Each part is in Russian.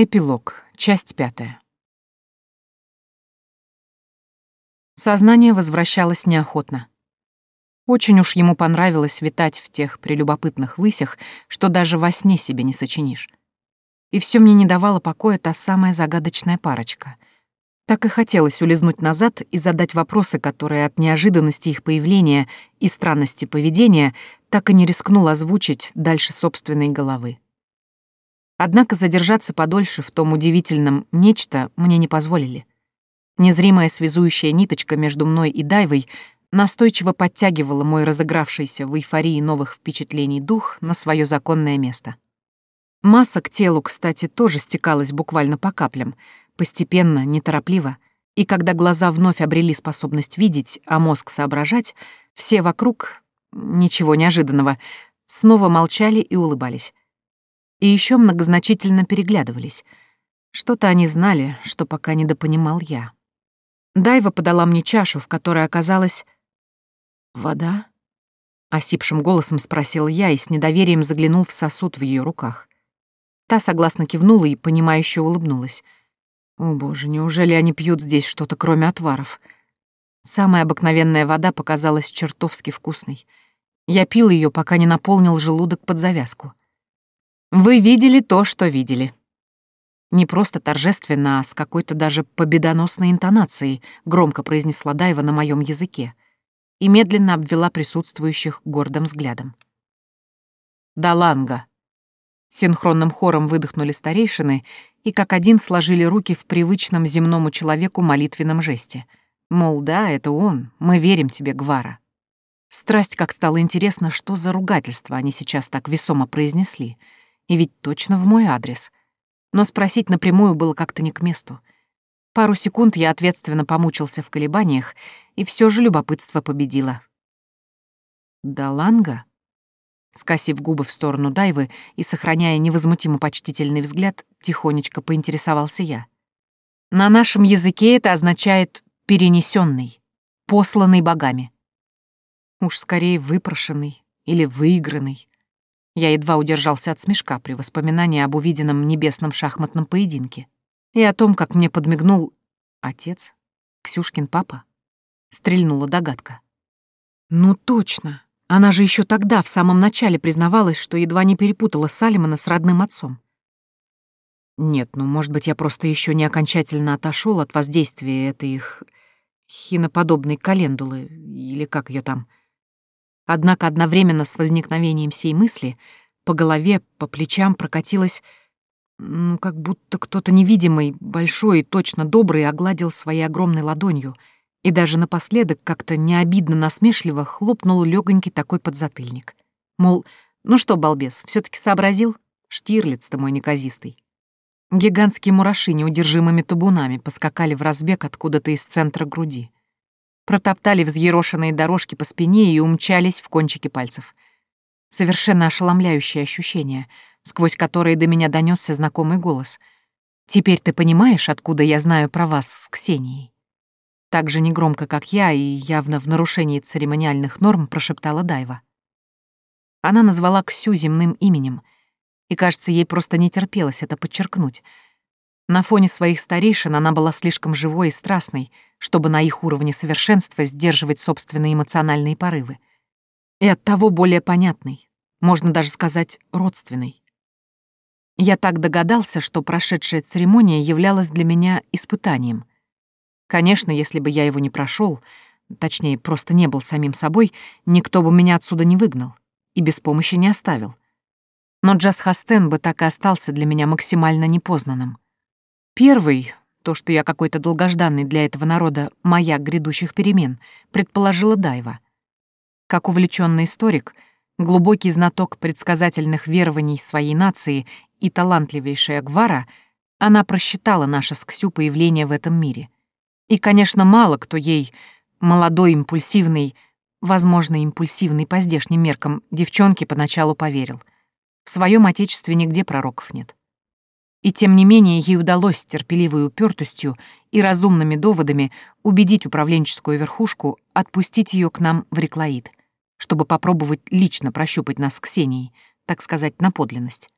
Эпилог. Часть пятая. Сознание возвращалось неохотно. Очень уж ему понравилось витать в тех прелюбопытных высях, что даже во сне себе не сочинишь. И все мне не давало покоя та самая загадочная парочка. Так и хотелось улизнуть назад и задать вопросы, которые от неожиданности их появления и странности поведения так и не рискнул озвучить дальше собственной головы. Однако задержаться подольше в том удивительном «нечто» мне не позволили. Незримая связующая ниточка между мной и Дайвой настойчиво подтягивала мой разыгравшийся в эйфории новых впечатлений дух на свое законное место. Масса к телу, кстати, тоже стекалась буквально по каплям, постепенно, неторопливо, и когда глаза вновь обрели способность видеть, а мозг соображать, все вокруг, ничего неожиданного, снова молчали и улыбались и еще многозначительно переглядывались. Что-то они знали, что пока недопонимал я. Дайва подала мне чашу, в которой оказалась... «Вода?» — осипшим голосом спросил я и с недоверием заглянул в сосуд в ее руках. Та согласно кивнула и, понимающе улыбнулась. «О боже, неужели они пьют здесь что-то, кроме отваров?» Самая обыкновенная вода показалась чертовски вкусной. Я пил ее, пока не наполнил желудок под завязку. Вы видели то, что видели. Не просто торжественно, а с какой-то даже победоносной интонацией громко произнесла Дайва на моем языке и медленно обвела присутствующих гордым взглядом. «Даланга!» Синхронным хором выдохнули старейшины и как один сложили руки в привычном земному человеку молитвенном жесте. Мол, да, это он, мы верим тебе, Гвара. Страсть как стало интересно, что за ругательство они сейчас так весомо произнесли — и ведь точно в мой адрес. Но спросить напрямую было как-то не к месту. Пару секунд я ответственно помучился в колебаниях, и все же любопытство победило. «Даланга?» Скосив губы в сторону Дайвы и сохраняя невозмутимо почтительный взгляд, тихонечко поинтересовался я. «На нашем языке это означает «перенесенный», «посланный богами». Уж скорее выпрошенный или выигранный. Я едва удержался от смешка при воспоминании об увиденном небесном шахматном поединке и о том, как мне подмигнул отец, Ксюшкин папа. Стрельнула догадка. Ну точно, она же еще тогда, в самом начале, признавалась, что едва не перепутала Салимана с родным отцом. Нет, ну, может быть, я просто еще не окончательно отошел от воздействия этой их хиноподобной календулы, или как ее там. Однако одновременно с возникновением сей мысли по голове, по плечам прокатилось, ну, как будто кто-то невидимый, большой и точно добрый огладил своей огромной ладонью и даже напоследок как-то необидно насмешливо хлопнул легонький такой подзатыльник. Мол, ну что, балбес, все таки сообразил? Штирлиц-то мой неказистый. Гигантские мураши неудержимыми тубунами поскакали в разбег откуда-то из центра груди протоптали взъерошенные дорожки по спине и умчались в кончики пальцев. Совершенно ошеломляющее ощущение, сквозь которое до меня донесся знакомый голос. «Теперь ты понимаешь, откуда я знаю про вас с Ксенией?» Так же негромко, как я, и явно в нарушении церемониальных норм прошептала Дайва. Она назвала Ксю земным именем, и, кажется, ей просто не терпелось это подчеркнуть — на фоне своих старейшин она была слишком живой и страстной, чтобы на их уровне совершенства сдерживать собственные эмоциональные порывы. И оттого более понятной, можно даже сказать, родственной. Я так догадался, что прошедшая церемония являлась для меня испытанием. Конечно, если бы я его не прошел, точнее, просто не был самим собой, никто бы меня отсюда не выгнал и без помощи не оставил. Но Джаз Хастен бы так и остался для меня максимально непознанным. Первый, то, что я какой-то долгожданный для этого народа маяк грядущих перемен, предположила Дайва. Как увлеченный историк, глубокий знаток предсказательных верований своей нации и талантливейшая Гвара, она просчитала наше с Ксю появление в этом мире. И, конечно, мало кто ей, молодой, импульсивный, возможно, импульсивный по здешним меркам, девчонке поначалу поверил. В своем отечестве нигде пророков нет. И тем не менее ей удалось терпеливой упертостью и разумными доводами убедить управленческую верхушку отпустить ее к нам в Реклаид, чтобы попробовать лично прощупать нас с Ксенией, так сказать, на подлинность.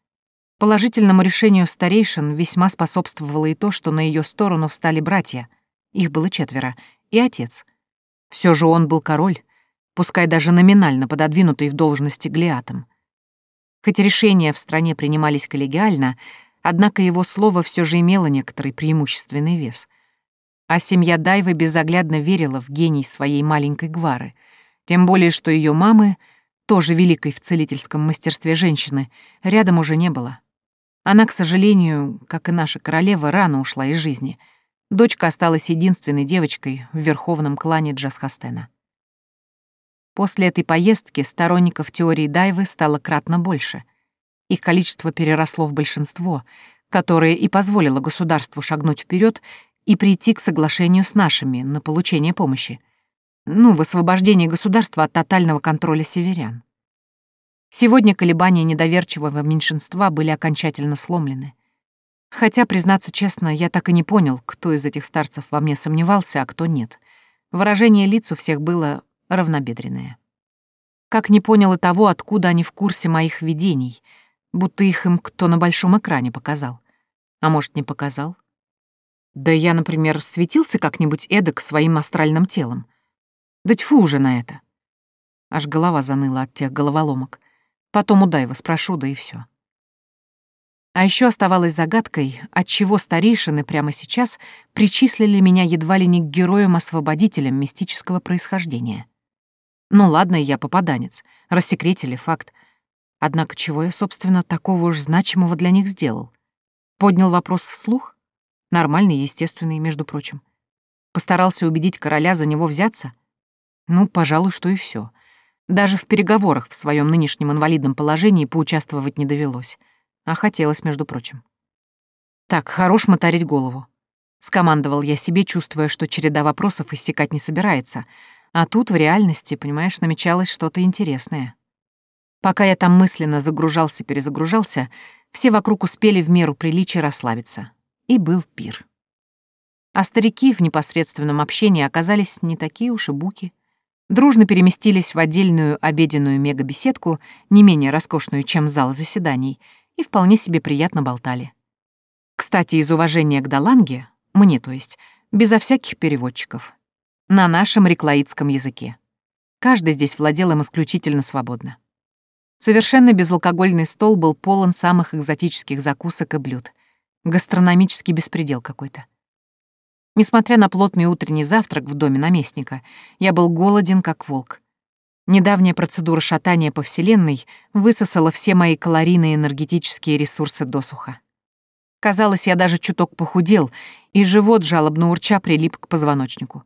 Положительному решению старейшин весьма способствовало и то, что на ее сторону встали братья, их было четверо, и отец. Все же он был король, пускай даже номинально пододвинутый в должности глиатом. Хоть решения в стране принимались коллегиально, однако его слово все же имело некоторый преимущественный вес. А семья Дайвы безоглядно верила в гений своей маленькой Гвары, тем более что ее мамы, тоже великой в целительском мастерстве женщины, рядом уже не было. Она, к сожалению, как и наша королева, рано ушла из жизни. Дочка осталась единственной девочкой в верховном клане Джасхастена. После этой поездки сторонников теории Дайвы стало кратно больше. Их количество переросло в большинство, которое и позволило государству шагнуть вперед и прийти к соглашению с нашими на получение помощи. Ну, в освобождении государства от тотального контроля северян. Сегодня колебания недоверчивого меньшинства были окончательно сломлены. Хотя, признаться честно, я так и не понял, кто из этих старцев во мне сомневался, а кто нет. Выражение лиц у всех было равнобедренное. Как не понял и того, откуда они в курсе моих видений, будто их им кто на большом экране показал. А может, не показал? Да я, например, светился как-нибудь эдак своим астральным телом. Да тьфу уже на это. Аж голова заныла от тех головоломок. Потом у Дайва спрошу, да и все. А еще оставалось загадкой, отчего старейшины прямо сейчас причислили меня едва ли не к героям-освободителям мистического происхождения. Ну ладно, я попаданец, рассекретили факт. Однако чего я, собственно, такого уж значимого для них сделал? Поднял вопрос вслух? Нормальный естественный, между прочим. Постарался убедить короля за него взяться? Ну, пожалуй, что и все. Даже в переговорах в своем нынешнем инвалидном положении поучаствовать не довелось. А хотелось, между прочим. «Так, хорош моторить голову», — скомандовал я себе, чувствуя, что череда вопросов иссякать не собирается. А тут в реальности, понимаешь, намечалось что-то интересное. Пока я там мысленно загружался-перезагружался, все вокруг успели в меру приличия расслабиться. И был пир. А старики в непосредственном общении оказались не такие уж и буки дружно переместились в отдельную обеденную мегабеседку, не менее роскошную, чем зал заседаний, и вполне себе приятно болтали. Кстати, из уважения к Даланге, мне то есть, безо всяких переводчиков, на нашем реклаидском языке. Каждый здесь владел им исключительно свободно. Совершенно безалкогольный стол был полон самых экзотических закусок и блюд. Гастрономический беспредел какой-то. Несмотря на плотный утренний завтрак в доме наместника, я был голоден, как волк. Недавняя процедура шатания по Вселенной высосала все мои калорийные энергетические ресурсы досуха. Казалось, я даже чуток похудел, и живот, жалобно урча, прилип к позвоночнику.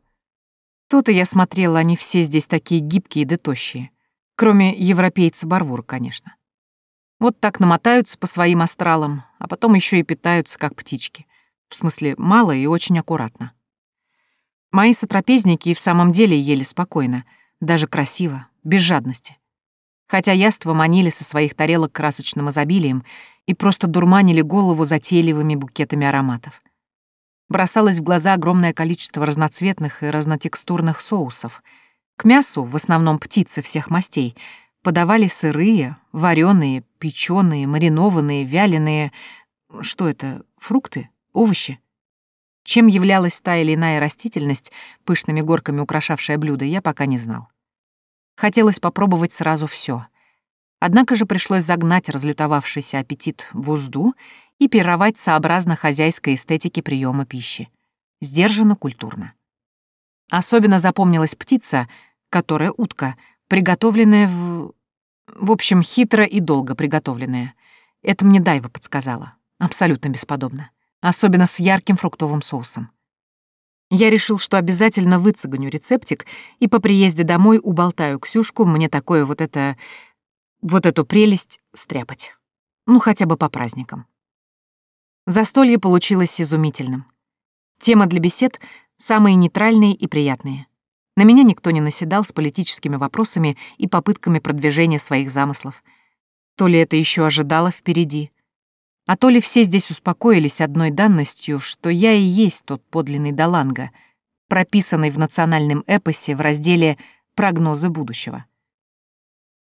То-то я смотрела, они все здесь такие гибкие да тощие. Кроме европейца Барвура, конечно. Вот так намотаются по своим астралам, а потом еще и питаются, как птички. В смысле, мало и очень аккуратно. Мои сотрапезники и в самом деле ели спокойно, даже красиво, без жадности. Хотя яства манили со своих тарелок красочным изобилием и просто дурманили голову затейливыми букетами ароматов. Бросалось в глаза огромное количество разноцветных и разнотекстурных соусов. К мясу, в основном птицы всех мастей, подавали сырые, вареные, печеные, маринованные, вяленые... Что это, фрукты? овощи. Чем являлась та или иная растительность, пышными горками украшавшая блюдо, я пока не знал. Хотелось попробовать сразу все. Однако же пришлось загнать разлютовавшийся аппетит в узду и пировать сообразно хозяйской эстетике приема пищи. Сдержанно, культурно. Особенно запомнилась птица, которая утка, приготовленная в... В общем, хитро и долго приготовленная. Это мне Дайва подсказала. Абсолютно бесподобно особенно с ярким фруктовым соусом. Я решил, что обязательно выцегоню рецептик и по приезде домой уболтаю Ксюшку мне такое вот это... вот эту прелесть стряпать. Ну, хотя бы по праздникам. Застолье получилось изумительным. Темы для бесед самые нейтральные и приятные. На меня никто не наседал с политическими вопросами и попытками продвижения своих замыслов. То ли это еще ожидало впереди, а то ли все здесь успокоились одной данностью, что я и есть тот подлинный Даланга, прописанный в национальном эпосе в разделе «Прогнозы будущего».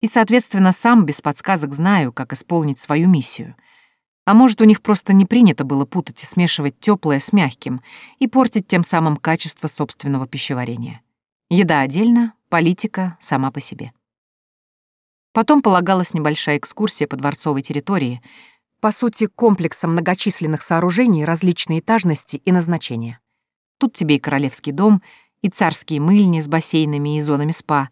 И, соответственно, сам без подсказок знаю, как исполнить свою миссию. А может, у них просто не принято было путать и смешивать теплое с мягким и портить тем самым качество собственного пищеварения. Еда отдельно, политика сама по себе. Потом полагалась небольшая экскурсия по дворцовой территории, по сути, комплексом многочисленных сооружений различной этажности и назначения. Тут тебе и королевский дом, и царские мыльни с бассейнами и зонами спа,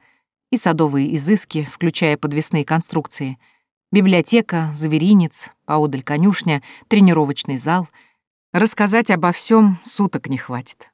и садовые изыски, включая подвесные конструкции, библиотека, зверинец, поодаль конюшня, тренировочный зал. Рассказать обо всем суток не хватит.